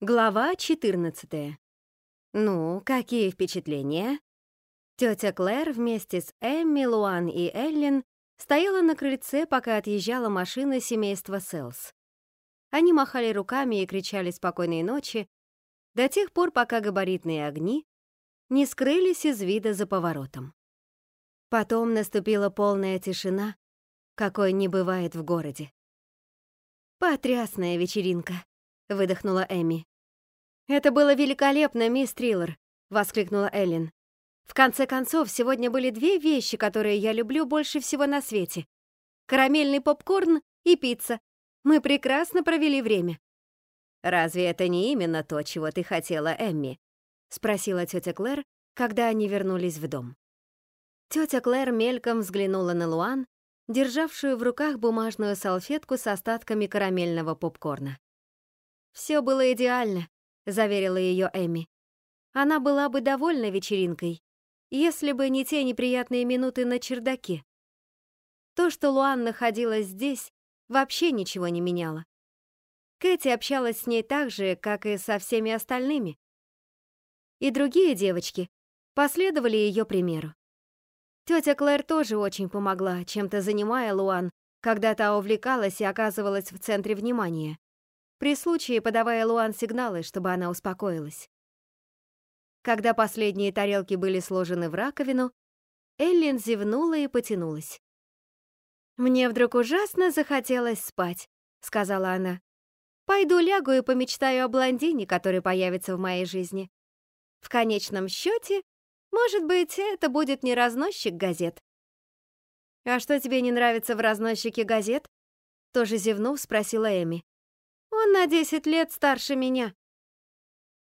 Глава 14. Ну, какие впечатления? Тетя Клэр вместе с Эмми, Луан и Эллен стояла на крыльце, пока отъезжала машина семейства Селс. Они махали руками и кричали «спокойной ночи» до тех пор, пока габаритные огни не скрылись из вида за поворотом. Потом наступила полная тишина, какой не бывает в городе. «Потрясная вечеринка», — выдохнула Эми. «Это было великолепно, мисс Триллер», — воскликнула Эллен. «В конце концов, сегодня были две вещи, которые я люблю больше всего на свете. Карамельный попкорн и пицца. Мы прекрасно провели время». «Разве это не именно то, чего ты хотела, Эмми?» — спросила тетя Клэр, когда они вернулись в дом. Тетя Клэр мельком взглянула на Луан, державшую в руках бумажную салфетку с остатками карамельного попкорна. Все было идеально», — заверила ее Эми. «Она была бы довольна вечеринкой, если бы не те неприятные минуты на чердаке. То, что Луан находилась здесь, вообще ничего не меняло. Кэти общалась с ней так же, как и со всеми остальными. И другие девочки последовали ее примеру. Тетя Клэр тоже очень помогла, чем-то занимая Луан, когда та увлекалась и оказывалась в центре внимания при случае подавая Луан сигналы, чтобы она успокоилась. Когда последние тарелки были сложены в раковину, Эллин зевнула и потянулась. «Мне вдруг ужасно захотелось спать», — сказала она. «Пойду лягу и помечтаю о блондине, который появится в моей жизни. В конечном счете, может быть, это будет не разносчик газет». «А что тебе не нравится в разносчике газет?» Тоже зевнув, спросила Эми. Он на десять лет старше меня».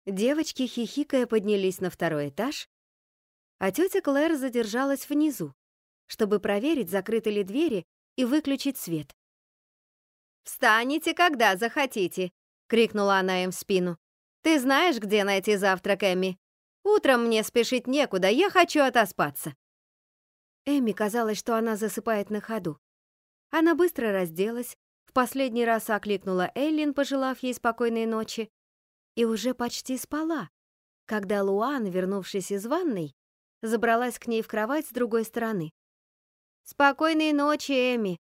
Девочки, хихикая, поднялись на второй этаж, а тетя Клэр задержалась внизу, чтобы проверить, закрыты ли двери и выключить свет. «Встанете, когда захотите!» — крикнула она им в спину. «Ты знаешь, где найти завтрак, Эмми? Утром мне спешить некуда, я хочу отоспаться». Эмми казалось, что она засыпает на ходу. Она быстро разделась, последний раз окликнула Эллин, пожелав ей спокойной ночи, и уже почти спала, когда Луан, вернувшись из ванной, забралась к ней в кровать с другой стороны. «Спокойной ночи, Эми!»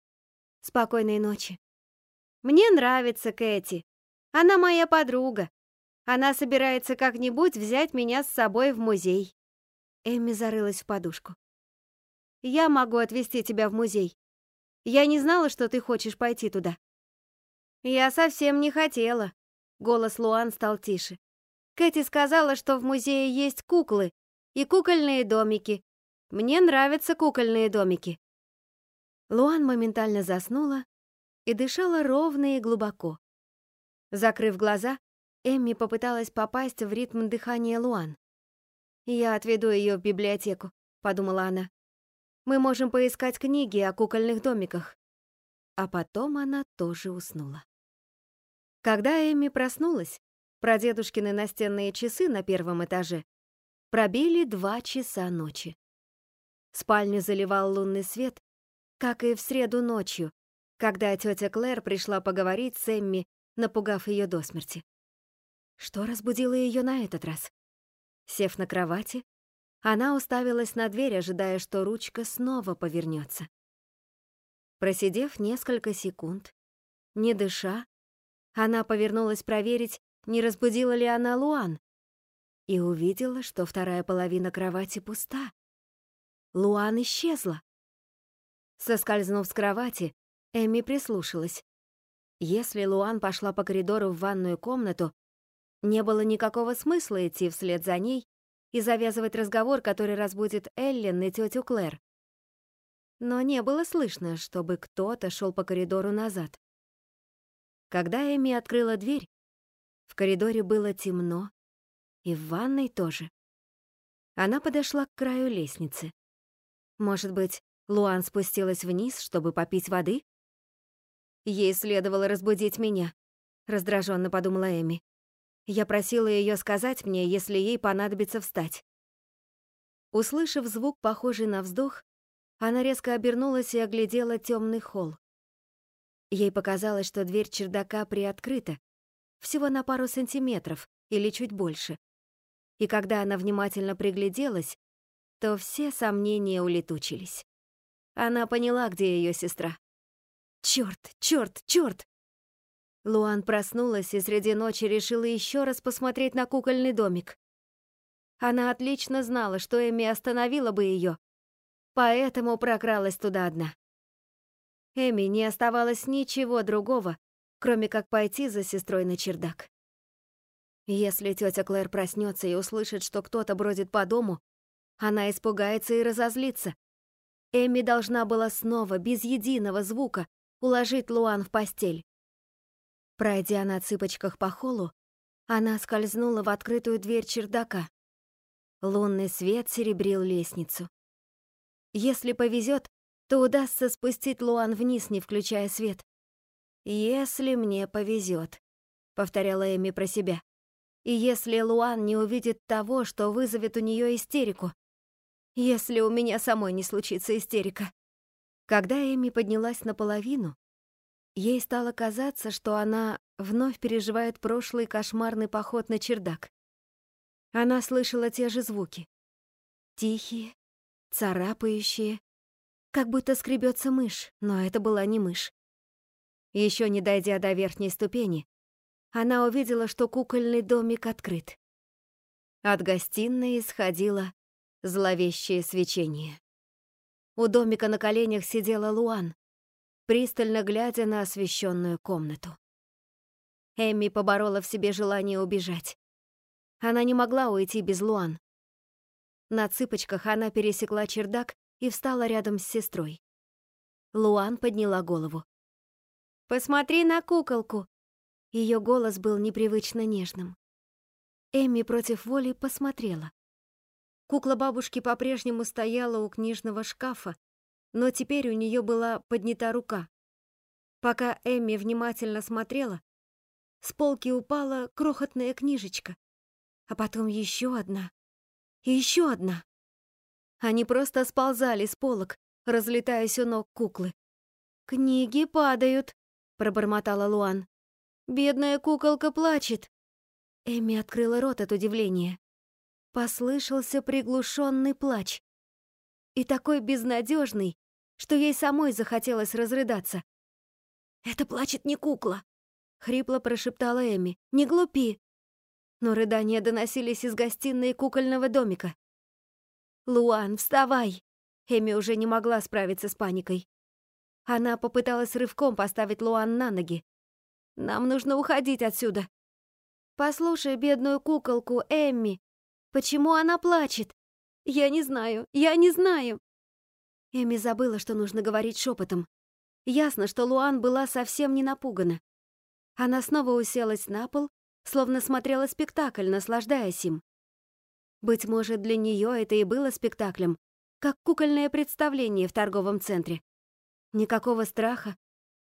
«Спокойной ночи!» «Мне нравится Кэти. Она моя подруга. Она собирается как-нибудь взять меня с собой в музей». Эми зарылась в подушку. «Я могу отвезти тебя в музей. Я не знала, что ты хочешь пойти туда». «Я совсем не хотела», — голос Луан стал тише. «Кэти сказала, что в музее есть куклы и кукольные домики. Мне нравятся кукольные домики». Луан моментально заснула и дышала ровно и глубоко. Закрыв глаза, Эмми попыталась попасть в ритм дыхания Луан. «Я отведу ее в библиотеку», — подумала она. Мы можем поискать книги о кукольных домиках». А потом она тоже уснула. Когда Эми проснулась, прадедушкины настенные часы на первом этаже пробили два часа ночи. Спальню заливал лунный свет, как и в среду ночью, когда тетя Клэр пришла поговорить с Эмми, напугав ее до смерти. Что разбудило ее на этот раз? Сев на кровати, она уставилась на дверь, ожидая, что ручка снова повернется. Просидев несколько секунд, не дыша, она повернулась проверить, не разбудила ли она Луан, и увидела, что вторая половина кровати пуста. Луан исчезла. Соскользнув с кровати, Эми прислушалась. Если Луан пошла по коридору в ванную комнату, не было никакого смысла идти вслед за ней и завязывать разговор, который разбудит Эллен и тетю Клэр. Но не было слышно, чтобы кто-то шел по коридору назад. Когда Эми открыла дверь, в коридоре было темно, и в ванной тоже. Она подошла к краю лестницы. Может быть, Луан спустилась вниз, чтобы попить воды? Ей следовало разбудить меня, раздраженно подумала Эми. Я просила ее сказать мне, если ей понадобится встать. Услышав звук, похожий на вздох, она резко обернулась и оглядела темный холл. Ей показалось, что дверь чердака приоткрыта. всего на пару сантиметров или чуть больше. И когда она внимательно пригляделась, то все сомнения улетучились. Она поняла, где ее сестра. Черт, черт, черт! Луан проснулась и среди ночи решила еще раз посмотреть на кукольный домик. Она отлично знала, что Эми остановила бы ее, поэтому прокралась туда одна. Эми не оставалось ничего другого, кроме как пойти за сестрой на чердак. Если тетя Клэр проснется и услышит, что кто-то бродит по дому, она испугается и разозлится. Эми должна была снова, без единого звука, уложить Луан в постель. Пройдя на цыпочках по холлу, она скользнула в открытую дверь чердака. Лунный свет серебрил лестницу. Если повезет, то удастся спустить Луан вниз, не включая свет. «Если мне повезет», — повторяла Эми про себя. «И если Луан не увидит того, что вызовет у нее истерику. Если у меня самой не случится истерика». Когда Эми поднялась наполовину, ей стало казаться, что она вновь переживает прошлый кошмарный поход на чердак. Она слышала те же звуки. Тихие, царапающие, как будто скребется мышь, но это была не мышь. Еще не дойдя до верхней ступени, она увидела, что кукольный домик открыт. От гостиной исходило зловещее свечение. У домика на коленях сидела Луан, пристально глядя на освещенную комнату. Эмми поборола в себе желание убежать. Она не могла уйти без Луан. На цыпочках она пересекла чердак и встала рядом с сестрой. Луан подняла голову. «Посмотри на куколку!» Ее голос был непривычно нежным. Эми против воли посмотрела. Кукла бабушки по-прежнему стояла у книжного шкафа, но теперь у нее была поднята рука. Пока Эми внимательно смотрела, с полки упала крохотная книжечка, а потом еще одна и еще одна. Они просто сползали с полок, разлетаясь у ног куклы. «Книги падают», — пробормотала Луан. «Бедная куколка плачет». Эми открыла рот от удивления. Послышался приглушенный плач. И такой безнадежный, что ей самой захотелось разрыдаться. «Это плачет не кукла», — хрипло прошептала Эми. «Не глупи». Но рыдания доносились из гостиной кукольного домика. «Луан, вставай!» Эми уже не могла справиться с паникой. Она попыталась рывком поставить Луан на ноги. «Нам нужно уходить отсюда!» «Послушай бедную куколку, Эмми! Почему она плачет? Я не знаю, я не знаю!» Эми забыла, что нужно говорить шепотом. Ясно, что Луан была совсем не напугана. Она снова уселась на пол, словно смотрела спектакль, наслаждаясь им. Быть может, для нее это и было спектаклем, как кукольное представление в торговом центре. Никакого страха,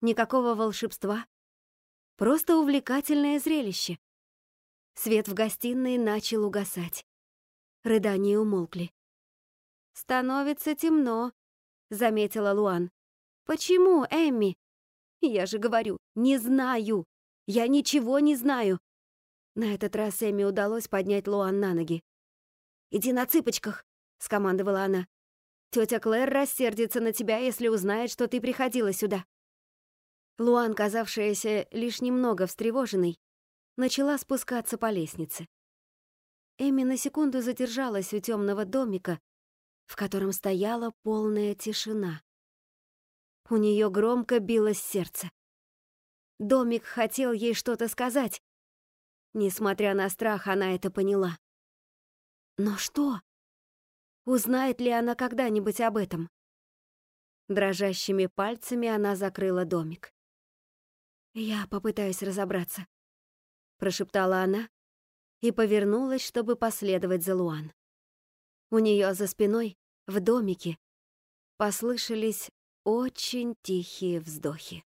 никакого волшебства. Просто увлекательное зрелище. Свет в гостиной начал угасать. Рыдания умолкли. «Становится темно», — заметила Луан. «Почему, Эмми?» «Я же говорю, не знаю. Я ничего не знаю». На этот раз Эмми удалось поднять Луан на ноги. «Иди на цыпочках», — скомандовала она. «Тетя Клэр рассердится на тебя, если узнает, что ты приходила сюда». Луан, казавшаяся лишь немного встревоженной, начала спускаться по лестнице. Эми на секунду задержалась у темного домика, в котором стояла полная тишина. У нее громко билось сердце. Домик хотел ей что-то сказать. Несмотря на страх, она это поняла. Но что? Узнает ли она когда-нибудь об этом? Дрожащими пальцами она закрыла домик. «Я попытаюсь разобраться», — прошептала она и повернулась, чтобы последовать за Луан. У нее за спиной, в домике, послышались очень тихие вздохи.